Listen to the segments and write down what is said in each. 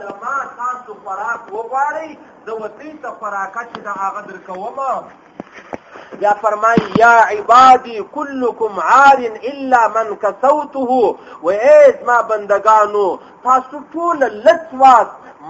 له ما تاسو خوراک وغواړئ د وتۍ ته خوراکه چې د هغه در کوم بیا فرمای یا عبادی کلکم عار الا من کسوته و ایز ما بندگانو تاسو ټول لڅواس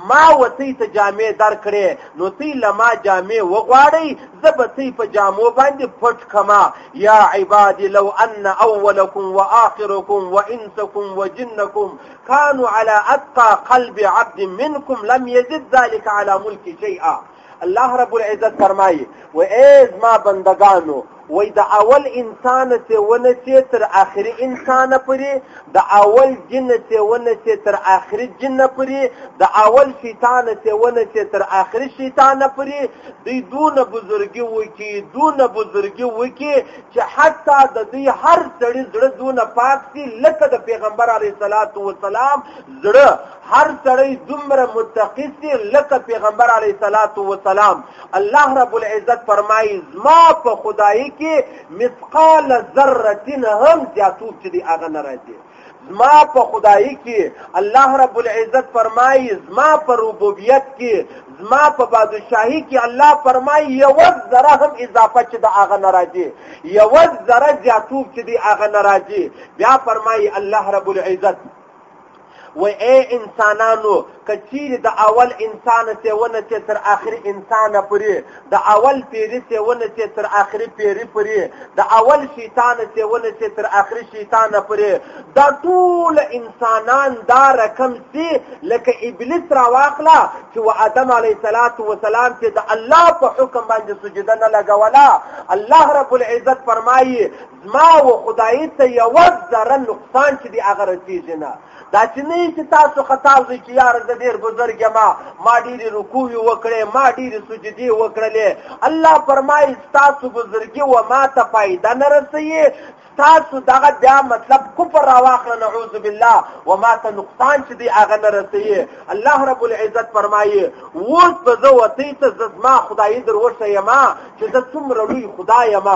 ما وتی ته جامې درکړې نو تی لما جامې وغواړی زبتی په جامو باندې پټ کما یا عباد لو ان اولکم واخرکم وانسکم وجنکم كانوا على اتقى قلب عبد منكم لم يزد ذلك على ملك شيئا الله رب العزت فرمایي و ایز ما بندگانو وای د اول انسان ته ونه چې تر اخري انسان پورې د اول جن ته ونه چې تر اخري جن پورې د اول شیطان ته ونه چې تر اخري شیطان پورې دی دونه بزرګي وکي دونه بزرګي وکي چې حتی د دې هر سړي زړه دونه پاک سي لکه د پیغمبر علی صلوات و سلام زړه هر سړی دومره متقی سي لکه پیغمبر علی صلوات و سلام الله رب العزت فرمایي زما په خدای کې مثقال ذره هم زیاتوب چې دی هغه نه راځي زما په خدای کې الله رب العزت فرمایي زما په ربوبیت کې زما په بادشاهي کې الله فرمایي یو ذره هم اضافه چې د هغه نه راځي یو ذره زیاتوب چې د هغه نه راځي بیا فرمایي الله رب العزت و اے انسانانو که چیرې د اول انسان ته ونه چې تر اخري انسان پورې د اول پیری ته ونه چې تر اخري پیری پورې د اول شیطان ته ونه چې تر اخري شیطان پورې دا ټول انسانان دا رقم سي لکه ابلیس را واخلا چې و ادم علی صلوات و سلام چې د الله په حکم باندې سجده نه لګولا الله رب العزت فرمایي زما و خدای ته یو ذره نقصان چې دی هغه رسیږي نه دا چې نه چې تاسو خطا وي چې یار زه ډیر بزرګ یم ما ډیرې رکوعې وکړې ما ډیرې سجدې وکړلې الله فرمایي ستاسو بزرګي و ما ته فایده نه رسوي ستاسو دغه بیا مطلب کفر راواخله نعوذ بالله و ما ته نقصان چې دی هغه نه رسوي الله رب العزت فرمایي اوس به زه وتۍ ته زه زما خدایي در وښیم چې زه څومره لوی خدای یم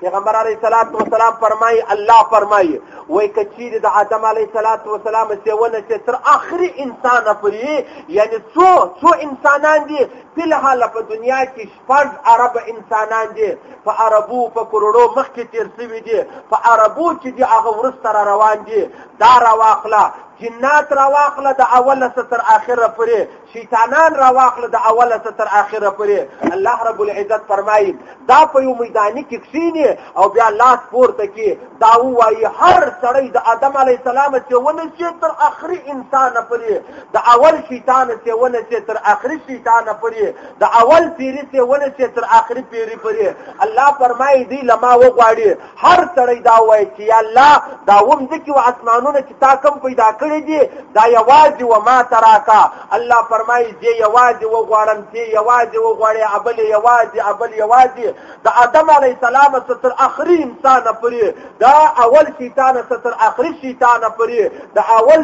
پیغمبر علیه الصلاۃ والسلام فرمایي الله فرمایي وای کچیر د آدم علیه الصلاۃ والسلام سیونه چې تر اخري انسان پورې یعنی څو څو انسانان دي په لحال په دنیا کې شپږ عرب انسانان دي په عربو په کروڑو مخکې تیر شوي دي په عربو چې دي هغه ورسته را روان دي دا را واخله جنات را واخله د اوله ستر اخره پورې شیطانان را واخله د اوله څخه تر اخره پورې الله رب العزت فرمایي دا په یو میداني کې کښینی او بیا لاس پورته کې دا وایي هر سړی د آدم علی السلام چې ونه چې تر اخري انسان پورې د اول شیطان چې ونه چې تر اخري شیطان پورې د اول پیری چې ونه چې تر اخري پیری پورې الله فرمایي دی لما وغواړي هر سړی دا وایي چې یا الله دا وم ځکه او اسمانونه چې تا کم پیدا کړی دي دا یوازې و ما تراکا الله فرمایي چې یوازې و غواړم چې یوازې و غواړي ابل یوازې ابل یوازې د آدم علی السلام ستر اخري انسان پرې دا اول شیطان ستر اخري شیطان پرې دا اول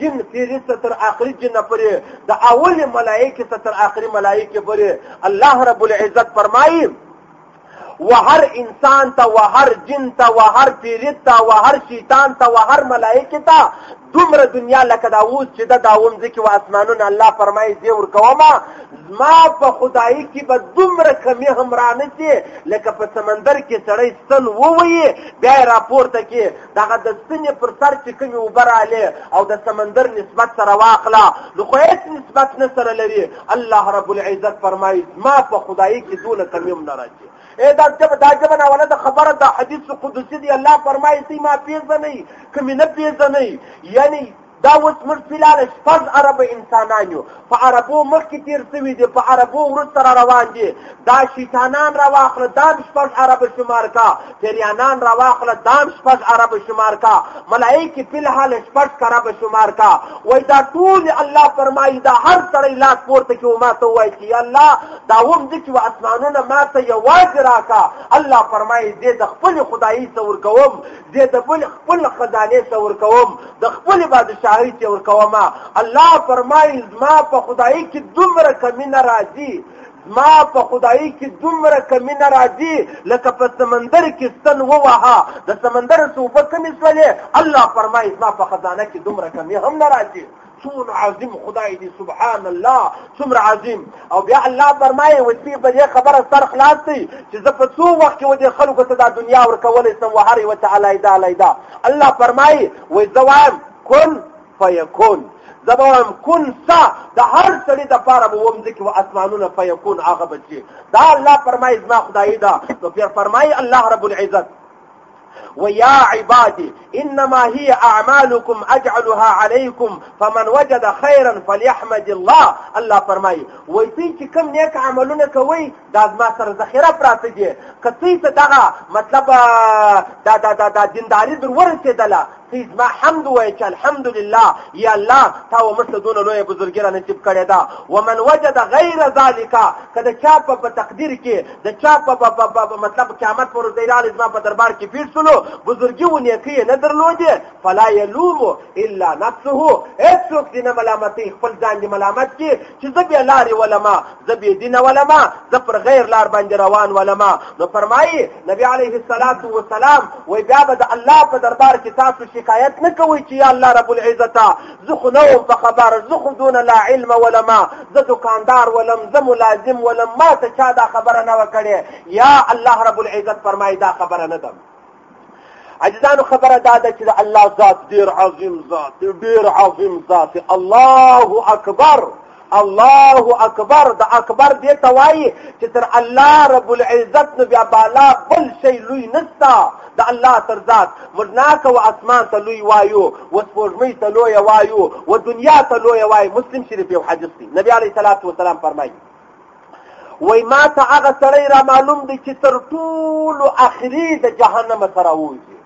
جن سری ستر اخري جن پرې دا اول ملائکه ستر اخري ملائکه پرې الله رب العزت فرمایي و هر انسان ته و هر جن ته و هر پیرید ته و هر شیطان ته و هر ملائکه ته دومره دنیا لکه دا اوس چې دا داوم ځکه و اسمانونه الله فرمایي زه ورکوم زما په خدای کې به دومره کمی هم رانه شي لکه په سمندر کې سړی ستن ووي بیا راپورته کې دغه د ستنې پر سر چې کومې اوبه رالې او د سمندر نسبت سره واخله نو خو هېڅ نسبت نه سره لري الله رب العزت فرمایي ما په خدای کې دونه کمی هم نه راځي اے دا جب دا جب نه ولا د خبره د حدیث قدسی دی الله فرمایي تی ما پیژنې کمی نه پیژنې یعنی دا اوس موږ فلاله شپږ عرب انسانان یو په عربو مخکې تېر سوي دي په عربو وروسته را روان دي دا شیطانان را واخله دا شپږ عرب شمار کا پریانان راواخله دام شپږ عرب شمار کا ملائکه په الحال شپږ عرب شمار کا وای دا ټول الله فرمایي دا هر سړی لاس پورته کې ما ته وای چې الله دا وم د چې اسمانونه ما ته یواز راکا الله فرمایي دې د خپل خدایي څور کوم دې د بل خپل خزانه څور کوم د خپل بادشاہي څور کوم الله فرمایي ما په خدایي کې دومره کمینه راځي ما په خدای کې دومره کمی نه راځي لکه په سمندر کې ستن ووهه د سمندر څه اوبه کمې شولې الله فرمایي زما په خزانه کې دومره کمی هم نه راځي څومره عظیم خدای دی سبحان الله څومره عظیم او بیا الله فرمایي وتی په دې خبره سر خلاص دی چې زه په څو وخت کې ودې خلکو ته دا دنیا ورکولې سم وهري وتعالى دا لیدا الله فرمایي وې زوام کن فیکون زه به وایم کن سا د هر سړي دپاره به وم ځکې و اسمانونه فیکون هغه به چې دا الله فرمایي زما خدایي ده نو پرې فرمایي الله رب العزت ويا عبادي إنما هي أعمالكم أجعلها عليكم فمن وجد خيرا فليحمد الله الله فرمایي وای تی چې کوم نیک عملونه کوي دا زما سره ذخیره پراته دي که تی ته دغه مطلب دا دا دا, دا دینداري در ورسېدله تی زما حمد وای چې الحمدلله یا الله تا و مست دون لوی بزرګی را نصیب کړی دا ومن وجد غیر ذالک کله چا په تقدیر کې د چا په مطلب قیامت پر زیرال زما په دربار کې پیډ سلو بزرګی و نیکی نه درلودې فلا یلوم الا نفسه هیڅوک دې نه ملامتې خپل ځان دې ملامت کې چې زه بې لارې ولما زه بې دینه ولما زه پر غیر لار باندې روان ولما نو فرمایي نبی علیه الصلاة والسلام وای بیا به د الله په دربار کې تاسو شکایت نه کوئ چې یا الله رب العزته زه خو نه وم په خبر زه خو دونه لا علم ولما زه دکاندار ولم زه ملازم ولم ما ته چا دا خبره نه وه کړې یا الله رب العزت فرمایي دا خبره نه ده عزیزانو خبره دا ده چې د الله ذات ډیر عظیم ذات ډیر عظیم ذات الله اکبر الله اکبر د اکبر دې ته وایي چې تر الله رب العزت نو بیا بالا بل شی لوی نستا د الله تر ذات مدناک و اسمان ته لوی وایو و سپوږمۍ ته لوی وایو و دنیا ته لوی وایو مسلم شریف یو حدیث دی نبی علیه الصلاۃ والسلام فرمایي وای ما ته هغه سړی را معلوم دی چې تر ټولو اخري د جهنم ته راوځي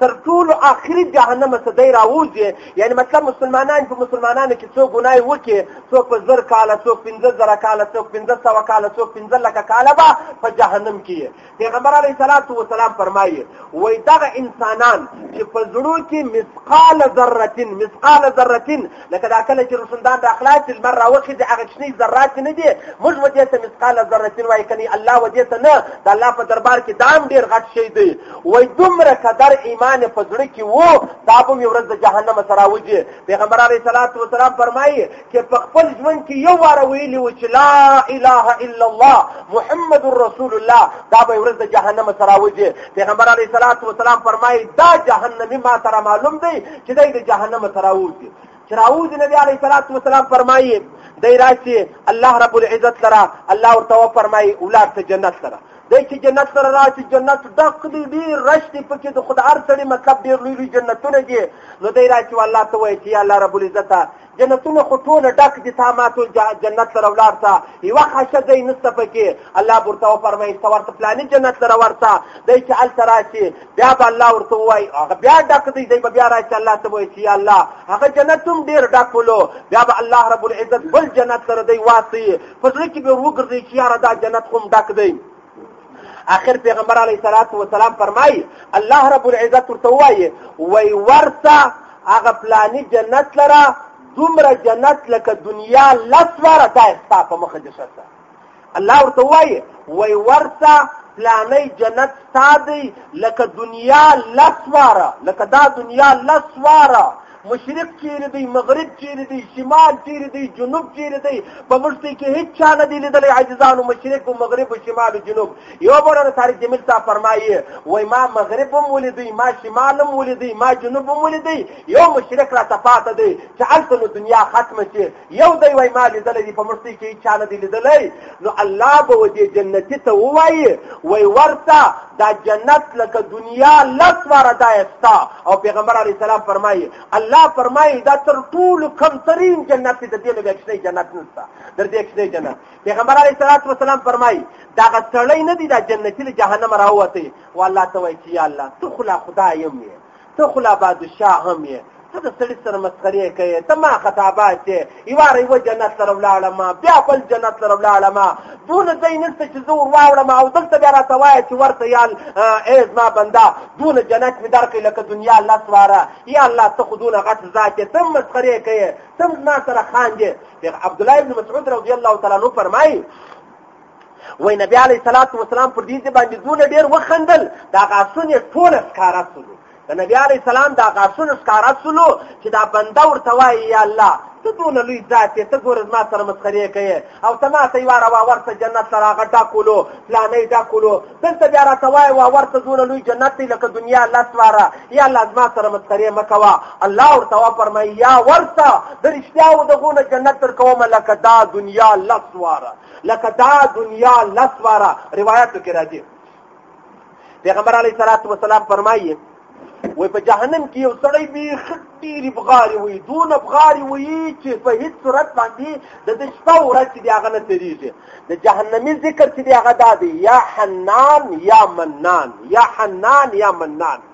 تر ټولو اخري جهنم ته دی راوځي یعنی مطلب مسلمانان په مسلمانانو کې څو ګناي وکي څو په زر کاله څو پنځه زره کاله څو پنځه سوه کاله څو پنځه لکه کاله به په جهنم کې پیغمبر علیه الصلاۃ والسلام فرمایي وای دغه انسانان چې په زړه کې مثقال ذره مثقال ذره لکه دا کله چې رسندان د اخلاص لمر راوخی د هغه شنی ذرات نه دي موږ ودې ته مثقال ذره وای کني الله ودې ته نه د الله په دربار کې دام ډیر غټ شي دی وای دومره قدر ایمان په زړه کې وو دا به یو ورځ د جهنم سره وځي پیغمبر علیه الصلاۃ والسلام فرمایي چې په خپل ژوند کې یو وار ویلی و چې لا اله الا الله محمد رسول الله دا به ورځ د جهنم سره وځي پیغمبر علیه الصلاۃ والسلام فرمایي دا جهنمی ما سره معلوم دی چې دی د جهنم سره وځي چې راوځي نبی علیه الصلاۃ والسلام فرمایي دی راشي الله رب العزت لره الله ورته فرمایي اولاد ته جنت لره دی چې جنت سره راشي جنت ډک دی ډېر رش دی پکې د خود هر سړي مطلب ډېر لوی لوی جنتونه دي نو دی راشي الله ته وایي چې الله رب العزت جنتونه خو ټوله ډک دي تا ما ټول جنت لره ولاړ ته یوه خاشه ځای نسته پکې الله به ورته وفرمایي ته ورته پلاني جنت لره ورته دی چې هلته راشي بیا به الله ورته ووایي هغه بیا ډک دی دی به بیا راشي الله ته وایي چې یا الله هغه جنت هم ډېر ډک ولو بیا به الله رب العزت بل جنت لره دی واسی په زړه کې به وګرځي چې یاره دا جنت خو هم ډک دی اخر پیغمبر علیه الصلاۃ والسلام فرمایي الله رب العزت ورته وایي وای ورته هغه پلاني جنت لره دومره جنت لکه دنیا لس واره دا ستا په مخه دې شته الله ورته وایي وای ورته پلاني جنت ستا دی لکه دنیا لس واره لکه دا دنیا لس واره مشرق چیرې دی مغرب چیرې دی شمال چیرې دی جنوب چیرې دی په مشتي کې هیڅ چا نه دی لیدلی عاجزانو مشرق او مغرب او شمال او جنوب یو بل نه طارق جمیل صاحب فرمایي وای ما مغرب هم ولیدی ما شمال هم ولیدی ما جنوب هم ولیدی یو مشرق را تفاته دی چې الته نو دنیا ختم شي یو دی وای ما لیدل دی په مرسته کې چا نه دی لیدلای نو الله به ودې جنتی ته وای وای ورته دا جنت لکه دنیا لس واره دا استا او پیغمبر علی السلام فرمایي الله فرمایي دا تر ټول کم ترین جنت دې دې نه بچنه جنت نشته در دې کې جنت پیغمبر علی السلام فرمایي دا غټړی نه دی دا جنتی له جهنم راوته والله ته وای چې یا الله تو خلا خدایم ته خو لا بادشاه هم یې ته د سړي سره مسخرې کوې ته ما خطابات یې یوار یوه جنت لره ولاړم بیا بل جنت لره ولاړم دونه ځای نشته چې زه ور واوړم او دلته بیا راته وایه چې ورته یال ای زما بنده دونه جنت مې درکړې لکه دنیا لس واره یا الله ته خو دونه غټ ذات یې ته هم مسخرې کوې ته هم زما سره خاندې عبدالله ابن مسعود رضی الله تعالی عنه فرمایي وای نبی علیه الصلاة والسلام پر دې باندې دونه ډېر وخندل دا غاسون یې ټول ښکاره سولو د نبی علیه السلام دا غاسون ښکاره سولو چې دا بنده ورته وایي یا الله ته دونه لوی ذات یې ته ګوره زما سره مسخرې کوې او ته ما ته یوه را واور ته جنت سره هغه ډاکولو فلانی ډاکولو دلته بیا راته وایې واور ته دونه لوی جنت دی لکه دنیا لس واره یا الله زما سره مسخرې مه کوه الله ورته وفرمایي یا ورته د رښتیاو دغونه جنت در کوم لکه دا دنیا لس واره لکه دا دنیا لس واره روایتو کې راځي پیغمبر علیه الصلاۃ والسلام فرمایي وای په جهنم کې یو سړی به خټیر بغاری وي دون بغاری وي چې په هیڅ صورت باندې د دې شپه ورځ دی هغه نه تیریږي د جهنمی ذکر چې دی هغه دا دی یا حنان یا منان یا حنان یا منان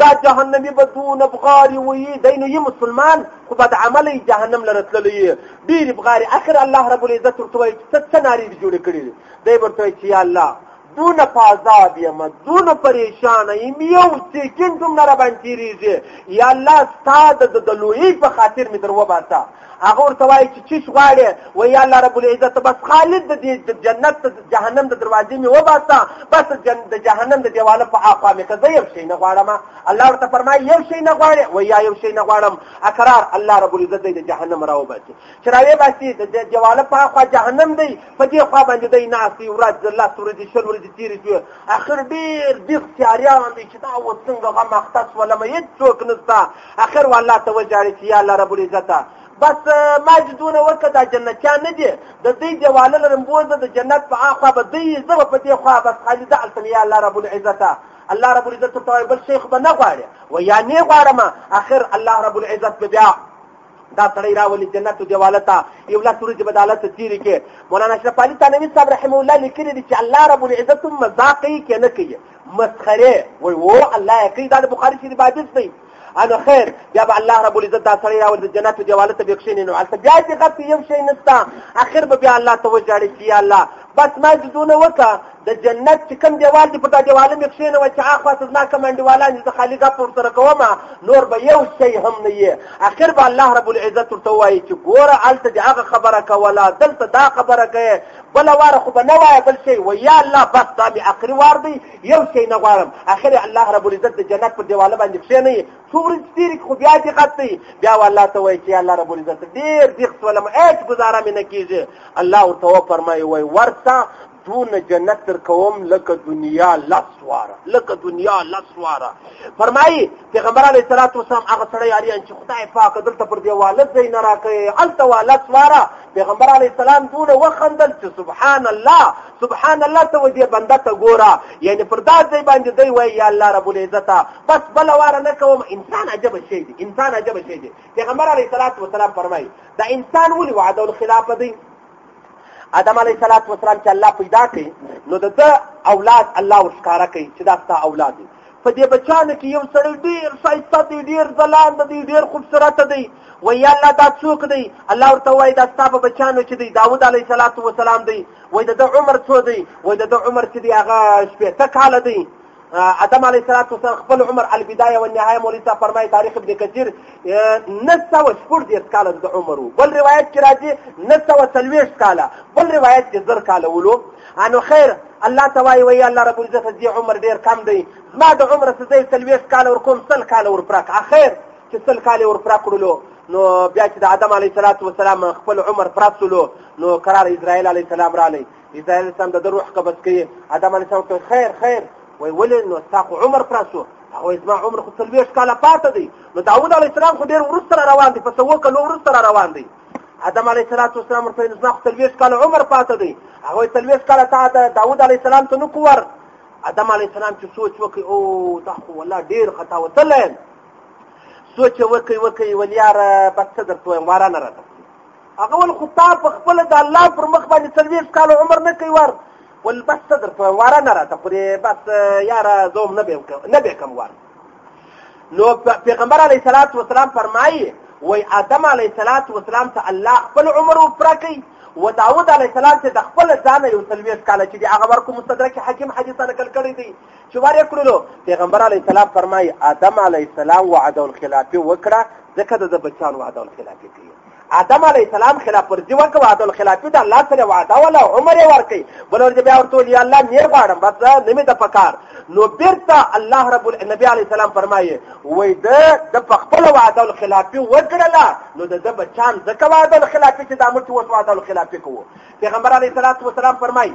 دا جهنمی بدون بغاری وی دینو یی مسلمان خو بد عملی جهنم لره تللی ډیر بغاری اخر الله رب العزت ورته وای چې څه ناری دی جوړ کړی دی ورته چې یا الله دونه پازاب یم دونه پریشان یم یو سیکنډ هم نه راباندې تېرېږي یا الله ستا د لویۍ په خاطر مې در وباسه هغه ورته وایي چې چیش غواړې وایي الله رب العزت بس خالد د دې جنت د جهنم د دروازې مې وباسه بس د جهنم د دیواله په آخوا مې که زه یو شی نه غواړم الله ورته فرمایي یو شی نه غواړې وایي یو شی نه غواړم اقرار الله رب العزت دی د جهنم راوباسي چې راوباسي د دیواله په آخوا جهنم دی په دې خوا باندې دی ناست دی ورځ لس ورځې شل ورځې تېرې شوې اخر ډېر دیغ تیاریان دی چې دا اوس څنګه غم اخته سولم هېڅ څوک نشته اخر والله ته وژاړي چې یا الله رب العزته بس ما چې دونه وکړه دا جنتیان نه دي د دوی دیواله لرم بوزه د جنت په اخوا به دوی زه به په دې خوا بس خالي ده هلته مې یا الله رب العزته الله رب العزت ته وایي بل شیخ به نه غواړي و یا نه غواړم اخر الله رب العزت به بیا دا سړی راولي جنت دیواله ته یو لاس ورځې به د الله ته تېرې کې مولانا اشرف علي تانوي صاحب رحمه الله لیکلي دي چې الله رب العزت مذاق کوي که نه کوي مسخره وای او الله یې کوي دا د بخاري شریف حدیث دی انا خیر بیا به الله رب العزت دا سړی راول د جنت دیواله ته بخښنې نو البته بیا چې غف یو شی نشته اخر به بیا الله ته وجاړي چې یا الله بس ما جدونه وکا د جنت چې کم دیوال دی په دا دیواله مې کښېنه وای چې اخوا ته زما کوم انډیوالان دي زه خالي غف ورسره کوم نور به یو شی هم نه یې اخر به الله رب العزت ورته وایي چې ګوره هلته دې هغه خبره کوله دلته دا خبره کوې بله واره خو به نه وایه بل شی و یا الله بس دا مې اخري وار دی یو شی نه غواړم اخر الله رب العزت د جنت پر دیواله باندې کښېنه یې څو ورځې تېرې خو بیا دې غت دی بیا والله ته وایي چې الله رب العزت ډېر دیخ سولم هېڅ ګزاره مې نه کېږي الله ورته وفرمایي وایي ورسه دون جنت در کوم لکه دنیا لس واره لکه دنیا لس واره فرمایي پیغمبر علیه السلام هغه سړی یاریان چې خدای پاک دلته پر دیواله ځای نه راکوي هلته وا لس واره پیغمبر علی السلام دونه وخندل چې سبحان الله سبحان الله ته ودی بنده ته ګوره یعنی پر دا ځای باندې دی وای یا الله رب العزت بس بل واره نه کوم انسان عجب شی دی انسان عجب شی دی پیغمبر علی السلام فرمایي دا انسان ولي وعده الخلافه دی آدم علیه السلام چې الله پیدا کړي نو د اولاد الله وښکاره کوي چې دا ستا اولاد دی په دې بچانو کې یو سړی ډیر ښایسته دی ډیر ځلانده دی ډیر خوبصورته دی وایي الله دا څوک دی الله ورته وایي دا ستا په بچانو کې دی داود علیه صلات وسلام دی وایي د ده عمر څو دی وایي د ده عمر چې دی هغه شپېته کاله دی ادم علیه السلام وسلام خپل عمر البدايه والنهايه مولوی صاحب فرمایي تاریخ ابن کثیر نه سوه شپږ دېرش کاله د عمر و بل روایت کې راځي نه سوه څلوېښت کاله بل روایت کې زر کاله ولو انو خیر الله ته وایي وایي الله رب العزت دې عمر ډېر کم دی زما د عمر څه زه یې څلوېښت کاله ورکوم سل کاله ورپوره کړه اخر چې سل کاله یې ورپوره کړلو نو بیا چې د آدم علیه صلات وسلام خپل عمر پوره سولو نو قرار اسرائیل علیه السلام رالی اسرائیل علیه السلام د ده روح قبض کوي آدم علیه السلام ته خیر خیر وایي ولې نو ستا خو عمر پوره سو هغه زما عمر خو څلوېښت کاله پاته دی نو داود علیه السلام خو ډېر وروسته را روان دی په څو کلو وروسته را روان دی آدم علیه السلام والسلام ورته ویل زما خو څلوېښت کاله عمر پاته دی هغه وایي څلوېښت کاله تا د داود علیه السلام ته نه کوور آدم علیه السلام چې سوچ وکړي او دا خو والله ډېر خطا وتلی یم سوچ یې وکړي وکړي ول یاره بس څه درته وایم وارانه راته هغه ول خو تا په خپله د الله پر مخ باندې څلوېښت کاله عمر نه کوي وار ول بس څه درته وایم وارانه راته خورې بس یاره زه هم نه بېکم وار نو پیغمبر علیه الصلاۃ والسلام فرمایي وای آدم علیه الصلاۃ والسلام ته الله خپل عمر ورپوره کوي و داود علیه السلام چې د خپل ځانه یو څلوېښت کاله چې د هغه ورکو مستدرک حکیم حدیثه نقل کړی دی چې ور یې کړلو پیغمبر علیه السلام فرمایي آدم علیه السلام وعده الخلافي وکړه ځکه د ده بچیان وعده الخلافي کوي آدم علیه السلام خلاف ورزي وکړه وعده الخلافي د الله سره وعده وله عمر یې ورکړي بله ورځ بیا ورته ویل الله نیر غواړم بس نه مې د پکار نو بیرته الله رب النبي علیه السلام فرمایي وایي د د په خپله وعده الخلافي وکړله نو د ده بچان ځکه وعده الخلافي چې دا موږ چې اوس وعده الخلافي کوو پیغمبر علیه السلام فرمایي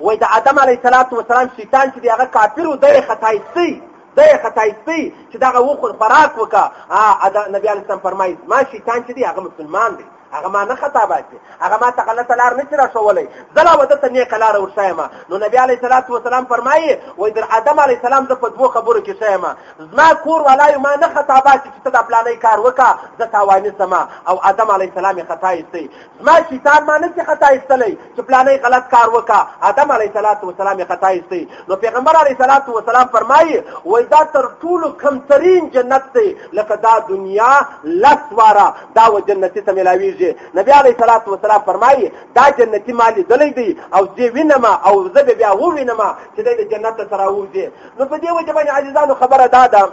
وای د آدم علیه السلام وسلام شیطان چې هغه کافر و دی خطایستی دی خطایستی چې دغه وخور خوراک وکا نبی علیه السلام فرمایي ما شیطان چې دی هغه مسلمان دی هغه ما نه خطا باسي هغه ما ته غلطه لار نه چرا شولای زلا وته ته نیک لار ورشایم نو نبی علی صلوات و سلام فرمایي وای در ادم علی سلام د په دوه خبرو کې شایم زما کور ولای ما نه خطا باسي چې ته د پلانې کار وکا زه تاوانې سما او ادم علی سلام خطا ایستي زما شیطان ما نسی خطا ایستلی چې پلانی غلط کار وکا آدم علیه صلات وسلام یې خطا ایستی نو پیغمبر علیه صلات وسلام فرمایي وایي دا تر ټولو کمترین جنت دی لکه دا دنیا لس واره دا و جنتي ته میلاویږي نبی علیه صلات وسلام فرمایي دا جنتي ما لیدلی دی او زه وینم او زه به بیا ووینم چې دی د جنت ته راوځي نو په دې وجه باندې عزیزانو خبره دا ده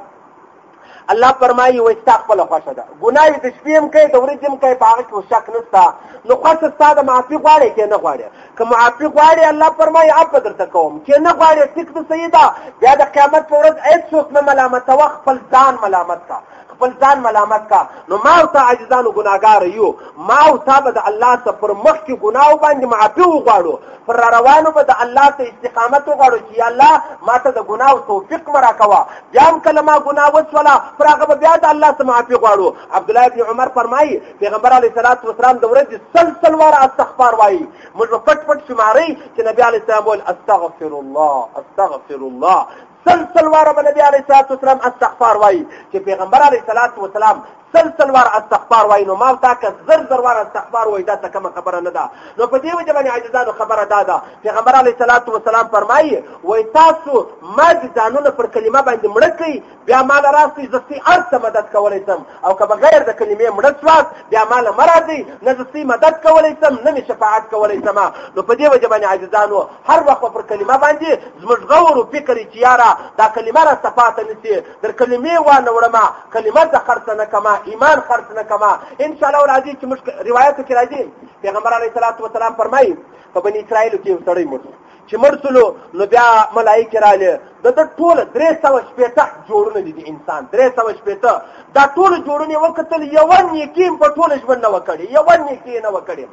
الله فرمایي وایي ستا خپله خوښه ده ګناوې د شپې هم کوې د ورځې هم کوې په هغه کې شک نشته نو خوښه ستا د معافي غواړې که نه غواړې که معافي غواړې الله فرمایي عفه درته کوم که نه غواړې ټیک د صحیح ده بیا د قیامت په ورځ هېڅ څوک نه ملامتوه خپل ځان ملامت کا خپل ځان ملامت کا نو ما او تا عاجزانو ګناګار یو ما او تا به د الله څخه پر مخکې ګناو باندې معافي وغواړو پر روانو به د الله ته استقامت وغواړو چې الله ما ته د ګناو توفیق مراکوه بیا هم کله ما ګناه وشوله پر هغه به بیا د الله څخه معافي غواړو عبدالله ابن عمر فرمایي پیغمبر علیه صلات وسلام د ورځې سل سل واره استغفار وایي موږ به پټ پټ شمارئ چې نبي علیه السلام وویل استغفر الله استغفر الله سل سل واره به نبي علیه صلات وسلام استغفار وایي چې پیغمبر علیه صلات وسلام سل سل وار استغفار وای نو ما تا که زر زر وار استغفار وای دا څه کومه خبره نه ده نو په دې وجه باندې عاجزانو خبره دا ده پیغمبر علیه الصلاۃ والسلام فرمایي وای تاسو ما د ځانونه پر کلمه باندې مړ کړئ بیا ما له راستي زستی ارته مدد کولی سم او که بغیر د کلمې مړ شواست بیا ما له مه راځئ نه زستی مدد کولی سم نه مې شفاعت کولی سم نو په دې وجه باندې عاجزانو هر وخت پر کلمه باندې زموږ غور او فکر چې یاره دا کلمه را صفاته نسی در کلمې وانه وړما کلمه د خرڅ نه کما ایمان خرڅ نه کما ان شاء الله راځي چې موږ روایت کې راځي پیغمبر علیه الصلاۃ والسلام فرمایي په بنی اسرائیل کې یو سړی مړ چې مړ شلو نو بیا ملایکه رااله د د ټول 300 شپېته جوړونه دي د انسان 300 شپېته دا ټول جوړونه وکتل یو نیکیم په ټول ژوند نه وکړي یو نیکیم نه وکړي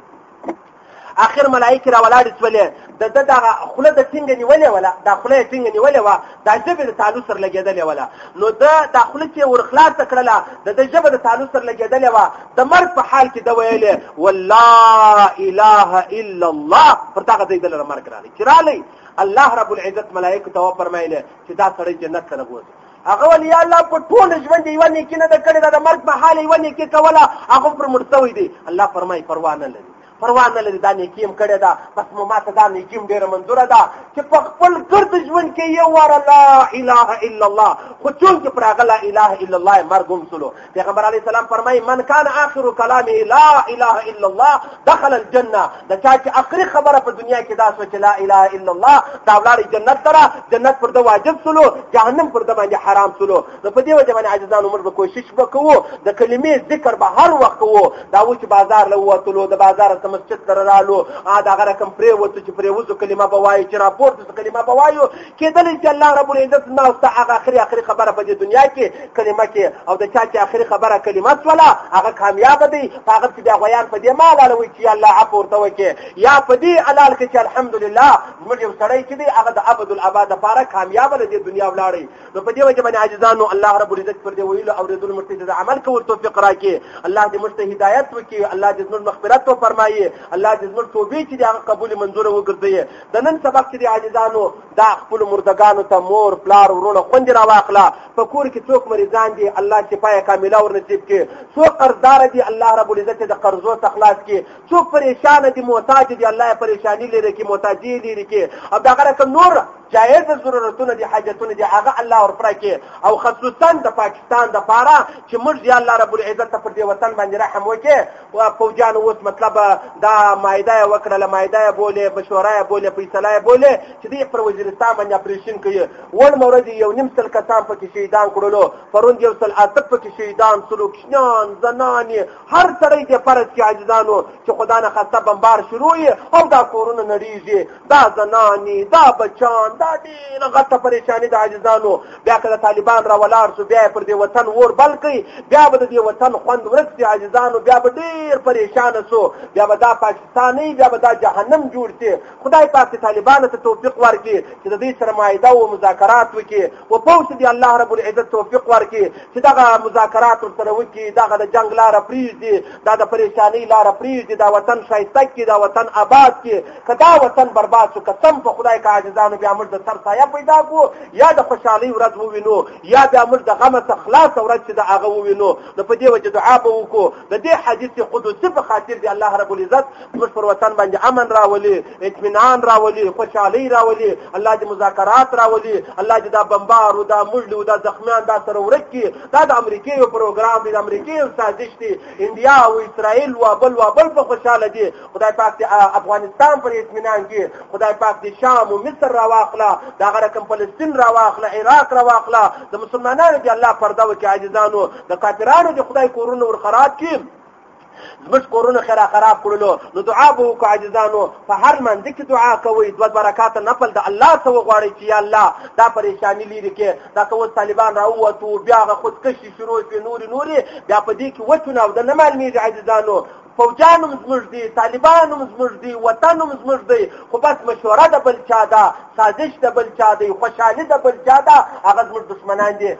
اخر ملائکه را ولاړې سولې د د دغه خوله د ټینګه نیولې ولا دا خوله یې ټینګه نیولې وه دا ژبه د تالو سره لګېدلې ولا نو د دا خوله چې ورخلاصه کړله د د ژبه د تالو سره لګېدلې وه د مرګ په حال کې د ویلې والله اله الا الله پر دغه ځای دلته مرګ راغی چې رالی الله رب العزت ملائکه ته وفرمایله چې دا سړی جنت ته نه بوځي هغه ولی الله په ټول ژوند یو نیکی نه کړی دا د مرګ په حال یو نیکی کوله هغه پر مرتوی دی الله فرمای پروا نه لري پروا نه لري دا نیکی هم کړی دا بس مو ماته دا نیکی هم ډیره منظوره ده چې په خپل ګرد ژوند کې یو واره لا اله الا الله خو چون چې پر هغه لا اله الا الله مرګ هم سلو پیغمبر علی السلام فرمای من کان اخر کلام لا اله الا الله دخل الجنه دا چا چې اخري خبره په دنیا کې دا سوچ لا اله الا الله دا ولار جنت ترا جنت پر د واجب سلو جهنم پر د باندې حرام سلو نو په دې وجه باندې عاجزان عمر به کوشش وکړو د کلمې ذکر به هر وخت وو دا و چې بازار له وتلو د بازار ته مسجد تر رالو دا غره کم پرې وته چې پرې وځو کلمه به وایي چې راپورته کلمه به وایو کېدلی چې الله رب العزت زما او ستا هغه اخري اخري خبره په دې دنیا کې کلمه کې او د چا چې اخري خبره کلمه سوله هغه کامیابه دی په هغه پسې بیا غویان په دې ما حلالوي چې یا الله عفو ورته وکړي یا په دې حلال کې چې الحمدلله زموږ یو سړی چې دی هغه د ابد الاباد لپاره کامیابه دی دنیا ولاړی نو په دې وجه باندې عاجزانو الله رب العزت پر دې ویلو اورېدلو موږ ته د عمل کول توفیق راکړي الله دې موږ ته هدایت وکړي الله دې زموږ مغفرت وفرمایي الله دې زموږ توبې چې دی هغه قبول منظور وګرځي د نن سبق چې د عاجزانو دا خپل مردګانو ته مور پلار ورونه خوند راواخله په کور کې څوک مریضان دي الله شفای کامله ور نصیب کړي څوک قرضدار دي الله رب العزت د قرضو څخه خلاص کړي څوک پریشان دي محتاج دي الله پریشانی لري کې محتاجی لري کې او دا غره کوم نور جایز ضرورتونه دي حاجتونه دي هغه الله ورپره کې او خصوصا د پاکستان د پاره چې موږ یا الله رب العزت پر دې وطن باندې رحم وکړي پوجانو اوس مطلب دا مایده یې وکړه له مایده یې بولې مشوره یې بولې فیصله یې بولې چې دوی پر وزیرستان باندې اپریشن کوي وړمه ورځ یو نیم سل کسان پکې شهیدان کړلو پرون یو سل اته پکې شهیدان سلو کوچنیان زنانې هر سړی دې فرض کې عاجزانو چې خدانه خسته بمبار شروع او دا کورونه نړیږي دا زنانی دا بچان دا ډېره غټه پریشانی د عاجزانو بیا که د طالبان را ولاړ سو بیا پر دې وطن اور بل کوي بیا به د دې وطن خوند ورک سي عاجزانو بیا به ډېر پریشانه سو بیا به دا پاکستان نه بیا به دا جهنم جوړ سي خدای پاک طالبانو ته توفیق ورکړي چې د دوی سره معاهده او مذاکرات وکړي و پوه شو دی الله رب العزت توفیق ورکړي چې دغه مذاکرات ورسره وکړي دغه د جنګ لاره پرېږدي دا د پریشانۍ لاره پرېږدي دا وطن ښایسته کړي دا وطن آباد کړي که دا وطن برباد شو قسم په خدای که عاجزانو بیا موږ د سر سایه پیدا کړو یا د خوشحالۍ ورځ ووینو یا بیا موږ د غمه څخه خلاصه ورځ چې د هغه ووینو نو په دې وجه دعا به وکړو د دې حدیث قدسي په خاطر دی الله رب العزت موږ پر وطن باندې امن راولي اطمینان راولي خوشحالي راولي الله دې مذاکرات راولي الله دې دا بمبار او دا مړل او دا زخمیان دا سره ورک کړي دا د امریکې یو پروګرام دی د امریکې یو سازش دی انډیا او اسرائیل و بل و بل په خوشاله دي خدای پاک دې افغانستان پر اطمینان کې خدای پاک دې شام او مصر راواخلا دا غره کم فلسطین راواخلا عراق راواخلا د مسلمانانو دې الله پرده وکړي عاجزانو د کافرانو دې خدای کورونه ورخراب کړي زموږ کورونه ښه را خراب کړلو نو دعا به وکړو عاجزانو په هر لمانځه کې دعا کوئ دوه دوه رکاته نفل د الله څخه وغواړئ چې یا الله دا پریشاني لیرې کړې دا که اوس طالبان راووتو بیا هغه خودکشي شروع شوې نورې نورې بیا په دې کې وچو ناوده نه معلومېږي عاجزانو فوجان هم زموږ دي طالبان هم زموږ دي وطن هم زموږ دی خو بس مشوره د بل چا ده سازش د بل چا دی خوشحالي د بل چا ده هغه زموږ دښمنان دي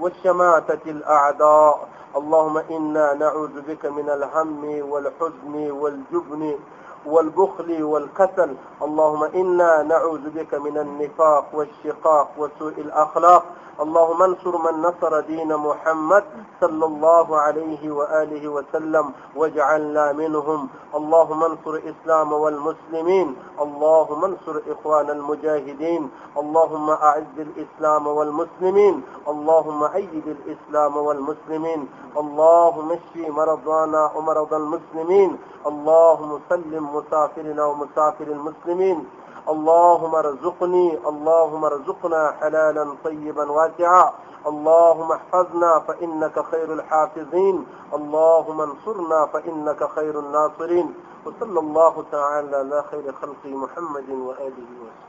والشماتة الأعداء اللهم إنا نعوذ بك من الهم والحزن والجبن والبخل والكسل اللهم إنا نعوذ بك من النفاق والشقاق وسوء الأخلاق اللهم انصر من نصر دين محمد صلى الله عليه وآله وسلم واجعلنا منهم اللهم انصر الإسلام والمسلمين اللهم انصر إخوان المجاهدين اللهم أعز الإسلام والمسلمين اللهم أيد الإسلام والمسلمين اللهم اشفي مرضانا ومرضى المسلمين اللهم سلم مسافرنا ومسافر المسلمين اللهم ارزقني اللهم ارزقنا حلالا طيبا واسعا اللهم احفظنا فإنك خير الحافظين اللهم انصرنا فإنك خير الناصرين وصلى الله تعالى على خير خلق محمد وآله وسلم